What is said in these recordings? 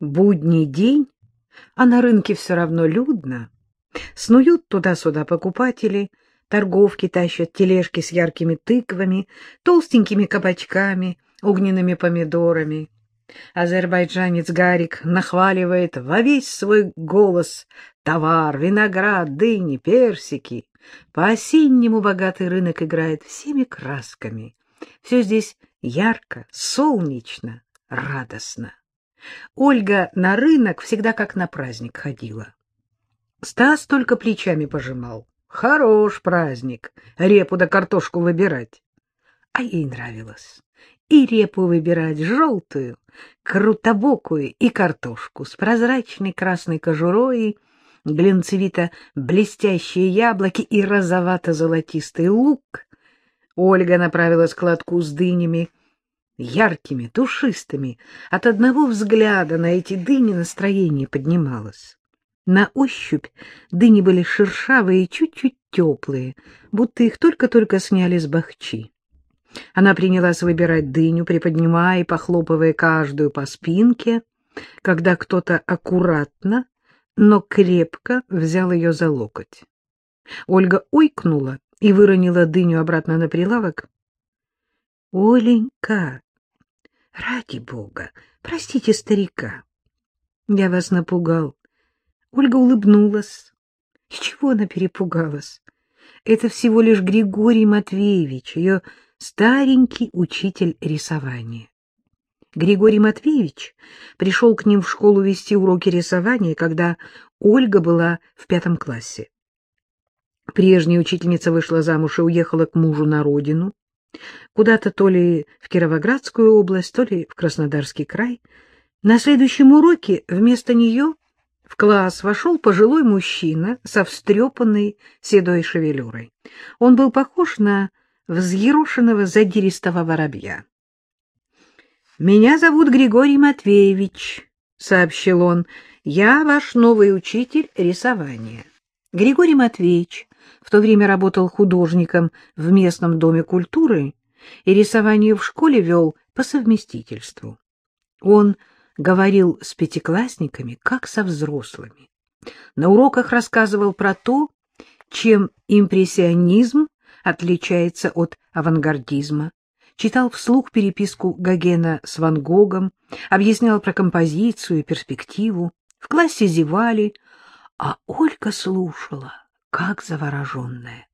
Будний день, а на рынке все равно людно. Снуют туда-сюда покупатели, торговки тащат тележки с яркими тыквами, толстенькими кабачками, огненными помидорами. Азербайджанец Гарик нахваливает во весь свой голос товар, виноград, дыни, персики. По-осеннему богатый рынок играет всеми красками. Все здесь ярко, солнечно, радостно. Ольга на рынок всегда как на праздник ходила. Стас только плечами пожимал. Хорош праздник, репу да картошку выбирать. А ей нравилось и репу выбирать желтую, крутобокую и картошку с прозрачной красной кожурой, глинцевито-блестящие яблоки и розовато-золотистый лук. Ольга направилась к лотку с дынями, яркими, душистыми. От одного взгляда на эти дыни настроение поднималось. На ощупь дыни были шершавые и чуть-чуть теплые, будто их только-только сняли с бахчи. Она принялась выбирать дыню, приподнимая и похлопывая каждую по спинке, когда кто-то аккуратно, но крепко взял ее за локоть. Ольга ойкнула и выронила дыню обратно на прилавок. — Оленька, ради бога, простите старика. Я вас напугал. Ольга улыбнулась. И чего она перепугалась? Это всего лишь Григорий Матвеевич, ее старенький учитель рисования. Григорий Матвеевич пришел к ним в школу вести уроки рисования, когда Ольга была в пятом классе. Прежняя учительница вышла замуж и уехала к мужу на родину, куда-то то ли в Кировоградскую область, то ли в Краснодарский край. На следующем уроке вместо нее в класс вошел пожилой мужчина со встрепанной седой шевелюрой. Он был похож на взъерошенного задиристого воробья. — Меня зовут Григорий Матвеевич, — сообщил он. — Я ваш новый учитель рисования. Григорий Матвеевич в то время работал художником в местном доме культуры и рисование в школе вел по совместительству. Он говорил с пятиклассниками, как со взрослыми. На уроках рассказывал про то, чем импрессионизм отличается от авангардизма, читал вслух переписку Гогена с Ван Гогом, объяснял про композицию и перспективу. В классе зевали, а Ольга слушала, как завороженная.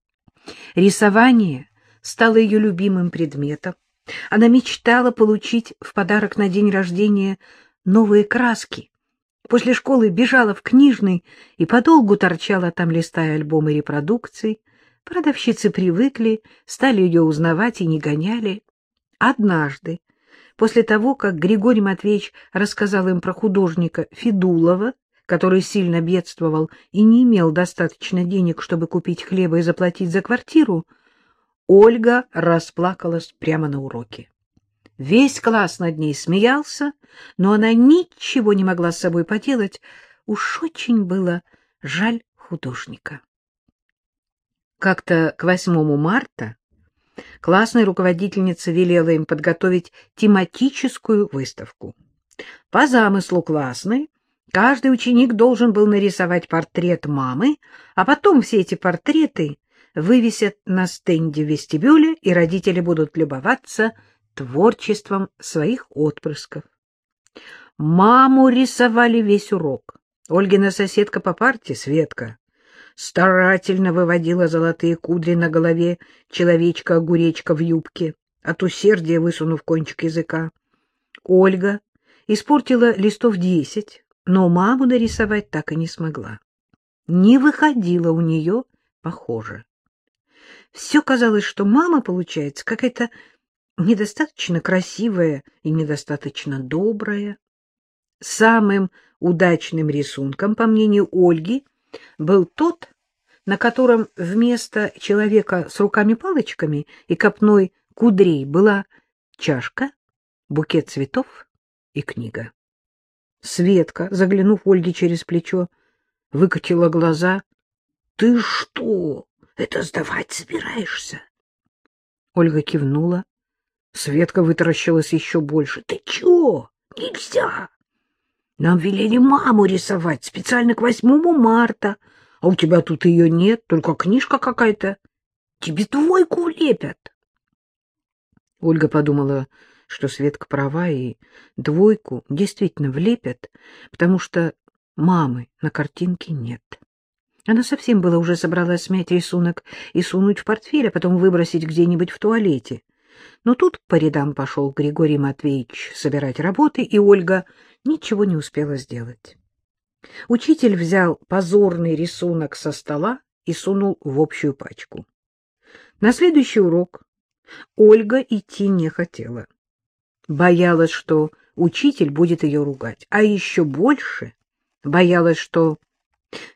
Рисование стало ее любимым предметом. Она мечтала получить в подарок на день рождения новые краски. После школы бежала в книжный и подолгу торчала там, листая альбомы репродукций. Продавщицы привыкли, стали ее узнавать и не гоняли. Однажды, после того, как Григорий Матвеевич рассказал им про художника Федулова, который сильно бедствовал и не имел достаточно денег, чтобы купить хлеба и заплатить за квартиру, Ольга расплакалась прямо на уроке. Весь класс над ней смеялся, но она ничего не могла с собой поделать. Уж очень было жаль художника. Как-то к 8 марта классная руководительница велела им подготовить тематическую выставку. По замыслу классной каждый ученик должен был нарисовать портрет мамы, а потом все эти портреты вывесят на стенде в вестибюле, и родители будут любоваться творчеством своих отпрысков. Маму рисовали весь урок. Ольгина соседка по парте, Светка, старательно выводила золотые кудри на голове человечка-огуречка в юбке, от усердия высунув кончик языка. Ольга испортила листов десять, но маму нарисовать так и не смогла. Не выходила у нее похоже. Все казалось, что мама получается какая-то недостаточно красивая и недостаточно добрая. Самым удачным рисунком, по мнению Ольги, был тот, на котором вместо человека с руками-палочками и копной кудрей была чашка, букет цветов и книга. Светка, заглянув Ольге через плечо, выкатила глаза. — Ты что, это сдавать собираешься? Ольга кивнула. Светка вытаращилась еще больше. — Ты чего? Нельзя! Нам велели маму рисовать специально к 8 марта, а у тебя тут ее нет, только книжка какая-то. Тебе двойку лепят. Ольга подумала, что Светка права, и двойку действительно влепят, потому что мамы на картинке нет. Она совсем было уже собралась смять рисунок и сунуть в портфель, а потом выбросить где-нибудь в туалете. Но тут по рядам пошел Григорий Матвеевич собирать работы, и Ольга ничего не успела сделать. Учитель взял позорный рисунок со стола и сунул в общую пачку. На следующий урок Ольга идти не хотела. Боялась, что учитель будет ее ругать, а еще больше боялась, что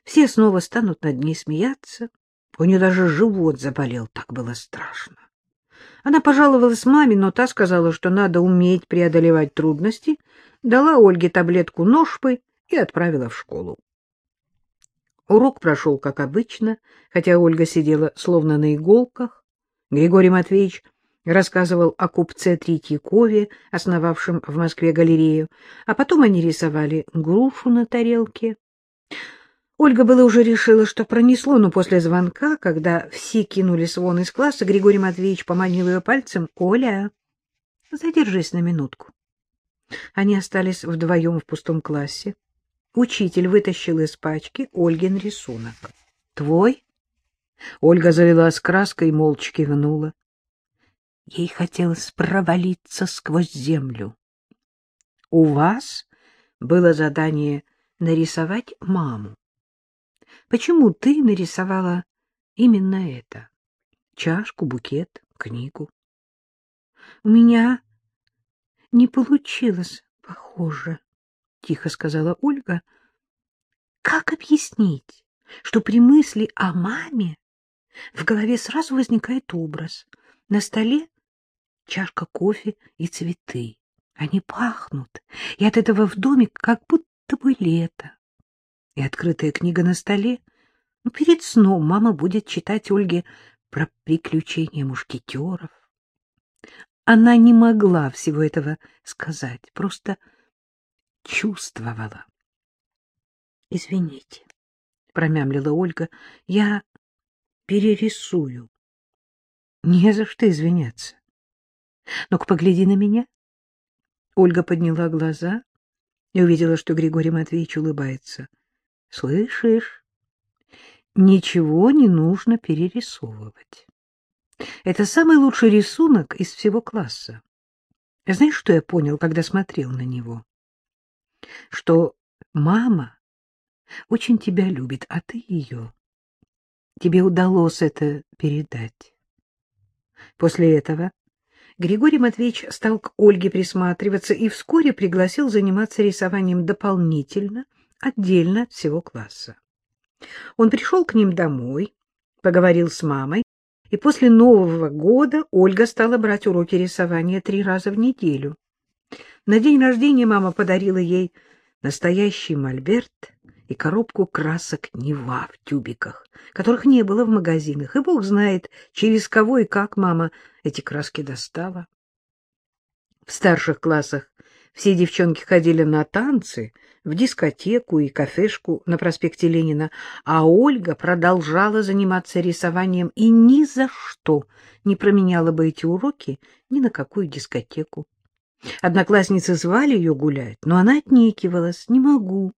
все снова станут над ней смеяться. У нее даже живот заболел, так было страшно. Она пожаловалась маме, но та сказала, что надо уметь преодолевать трудности, дала Ольге таблетку ножпы и отправила в школу. Урок прошел как обычно, хотя Ольга сидела словно на иголках. Григорий Матвеевич рассказывал о купце Третьякове, основавшем в Москве галерею, а потом они рисовали грушу на тарелке. Ольга была уже решила, что пронесло, но после звонка, когда все кинулись вон из класса, Григорий Матвеевич поманил ее пальцем. — Оля, задержись на минутку. Они остались вдвоем в пустом классе. Учитель вытащил из пачки Ольгин рисунок. — Твой? Ольга залилась краской и молча кивнула. Ей хотелось провалиться сквозь землю. — У вас было задание нарисовать маму. Почему ты нарисовала именно это? Чашку, букет, книгу. У меня не получилось, похоже, — тихо сказала Ольга. Как объяснить, что при мысли о маме в голове сразу возникает образ? На столе чашка кофе и цветы. Они пахнут, и от этого в доме как будто бы лето и открытая книга на столе. Ну, перед сном мама будет читать Ольге про приключения мушкетеров. Она не могла всего этого сказать, просто чувствовала. — Извините, — промямлила Ольга, — я перерисую. — Не за что извиняться. — Ну-ка, погляди на меня. Ольга подняла глаза и увидела, что Григорий Матвеевич улыбается. — Слышишь? Ничего не нужно перерисовывать. Это самый лучший рисунок из всего класса. Знаешь, что я понял, когда смотрел на него? Что мама очень тебя любит, а ты ее. Тебе удалось это передать. После этого Григорий Матвеевич стал к Ольге присматриваться и вскоре пригласил заниматься рисованием дополнительно — отдельно от всего класса. Он пришел к ним домой, поговорил с мамой, и после Нового года Ольга стала брать уроки рисования три раза в неделю. На день рождения мама подарила ей настоящий мольберт и коробку красок Нева в тюбиках, которых не было в магазинах, и бог знает, через кого и как мама эти краски достала. В старших классах все девчонки ходили на танцы, в дискотеку и кафешку на проспекте Ленина, а Ольга продолжала заниматься рисованием и ни за что не променяла бы эти уроки ни на какую дискотеку. Одноклассницы звали ее гулять, но она отнекивалась. «Не могу,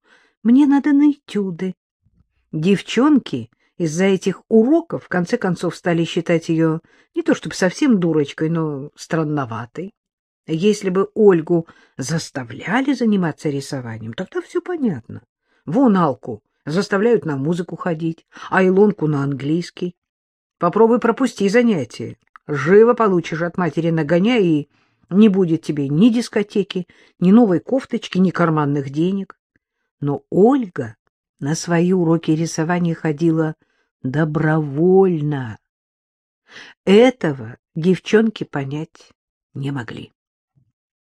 мне надо на этюды». Девчонки из-за этих уроков в конце концов стали считать ее не то чтобы совсем дурочкой, но странноватой. Если бы Ольгу заставляли заниматься рисованием, тогда все понятно. Вон Алку заставляют на музыку ходить, а Илонку на английский. Попробуй пропусти занятия. Живо получишь от матери нагоня, и не будет тебе ни дискотеки, ни новой кофточки, ни карманных денег. Но Ольга на свои уроки рисования ходила добровольно. Этого девчонки понять не могли.